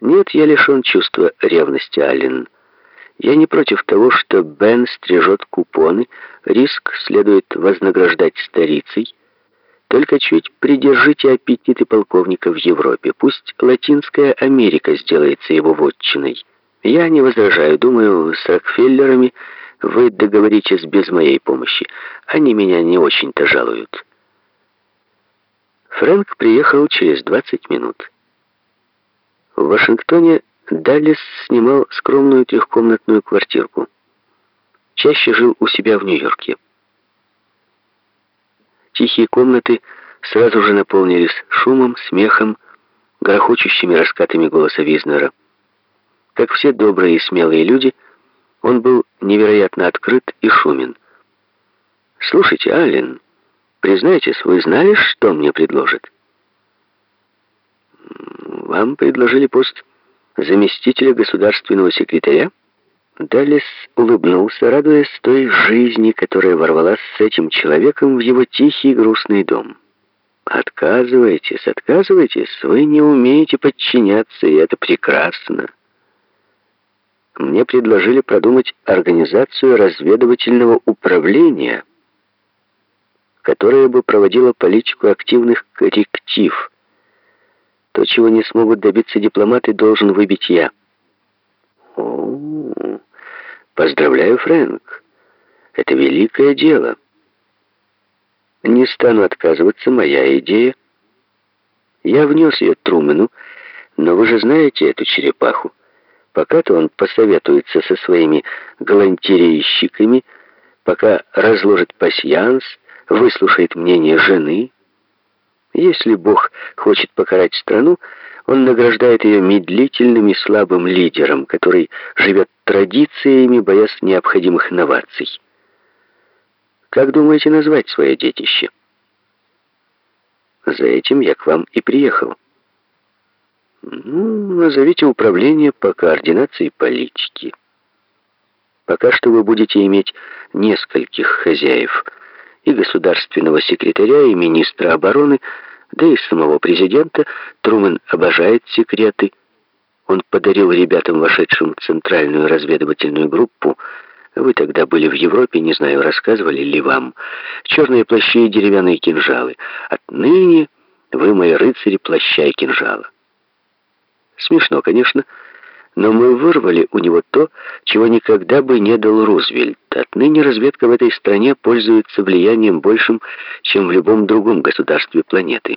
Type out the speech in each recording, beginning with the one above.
Нет, я лишен чувства ревности, Аллен. Я не против того, что Бен стрижет купоны, риск следует вознаграждать старицей. Только чуть придержите аппетиты полковника в Европе. Пусть Латинская Америка сделается его вотчиной. Я не возражаю. Думаю, с Рокфеллерами вы договоритесь без моей помощи. Они меня не очень-то жалуют. Фрэнк приехал через 20 минут. В Вашингтоне Даллес снимал скромную трехкомнатную квартирку. Чаще жил у себя в Нью-Йорке. Тихие комнаты сразу же наполнились шумом, смехом, грохочущими раскатами голоса Визнера. Как все добрые и смелые люди, он был невероятно открыт и шумен. «Слушайте, Аллен, признайтесь, вы знали, что мне предложат?» Вам предложили пост заместителя государственного секретаря? Даллес улыбнулся, радуясь той жизни, которая ворвалась с этим человеком в его тихий грустный дом. «Отказывайтесь, отказывайтесь, вы не умеете подчиняться, и это прекрасно. Мне предложили продумать организацию разведывательного управления, которое бы проводило политику активных корректив» То, чего не смогут добиться дипломаты, должен выбить я. О, поздравляю, Фрэнк. Это великое дело. Не стану отказываться, моя идея. Я внес ее Трумену, но вы же знаете эту черепаху. Пока-то он посоветуется со своими галантерейщиками, пока разложит пасьянс, выслушает мнение жены, если Бог хочет покарать страну, он награждает ее медлительным и слабым лидером, который живет традициями, боясь необходимых новаций. Как думаете назвать свое детище? За этим я к вам и приехал. Ну, назовите управление по координации политики. Пока что вы будете иметь нескольких хозяев, и государственного секретаря, и министра обороны, да и самого президента Трумэн обожает секреты. Он подарил ребятам, вошедшим в центральную разведывательную группу, вы тогда были в Европе, не знаю, рассказывали ли вам, черные плащи и деревянные кинжалы. Отныне вы мои рыцари плаща и кинжала. Смешно, конечно, но мы вырвали у него то, чего никогда бы не дал Рузвельт. Отныне разведка в этой стране пользуется влиянием большим, чем в любом другом государстве планеты.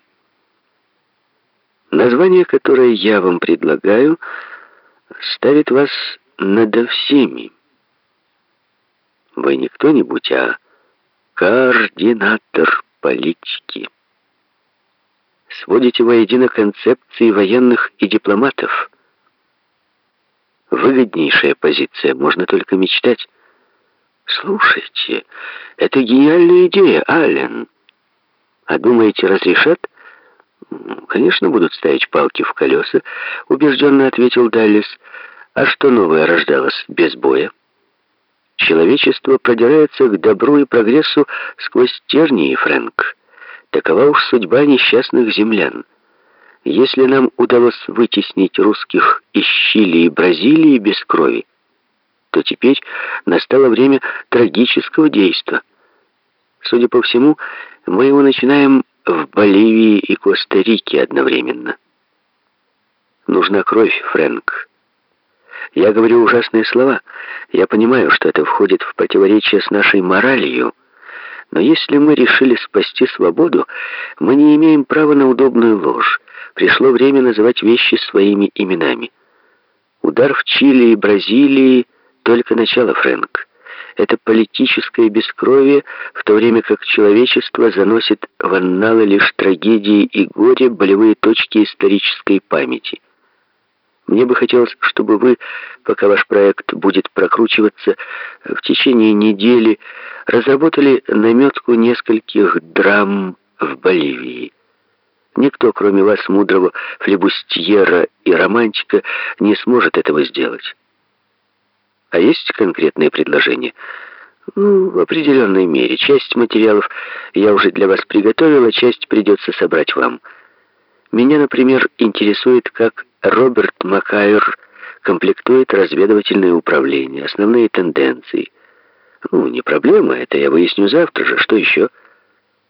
Название, которое я вам предлагаю, ставит вас над всеми. Вы не кто-нибудь, а координатор политики. Сводите воедино концепции военных и дипломатов – Выгоднейшая позиция, можно только мечтать. Слушайте, это гениальная идея, Аллен. А думаете, разрешат? Конечно, будут ставить палки в колеса, убежденно ответил Даллис. А что новое рождалось без боя? Человечество продирается к добру и прогрессу сквозь тернии, Фрэнк. Такова уж судьба несчастных землян. Если нам удалось вытеснить русских из Чили и Бразилии без крови, то теперь настало время трагического действа. Судя по всему, мы его начинаем в Боливии и Коста-Рике одновременно. Нужна кровь, Фрэнк. Я говорю ужасные слова. Я понимаю, что это входит в противоречие с нашей моралью. Но если мы решили спасти свободу, мы не имеем права на удобную ложь. Пришло время называть вещи своими именами. Удар в Чили и Бразилии — только начало, Фрэнк. Это политическое бескровие, в то время как человечество заносит в анналы лишь трагедии и горе, болевые точки исторической памяти. Мне бы хотелось, чтобы вы, пока ваш проект будет прокручиваться, в течение недели разработали наметку нескольких драм в Боливии. Никто, кроме вас, мудрого флебустьера и романтика, не сможет этого сделать. А есть конкретные предложения? Ну, в определенной мере. Часть материалов я уже для вас приготовила, часть придется собрать вам. Меня, например, интересует, как Роберт Макайр комплектует разведывательное управление, основные тенденции. Ну, не проблема, это я выясню завтра же. Что еще?»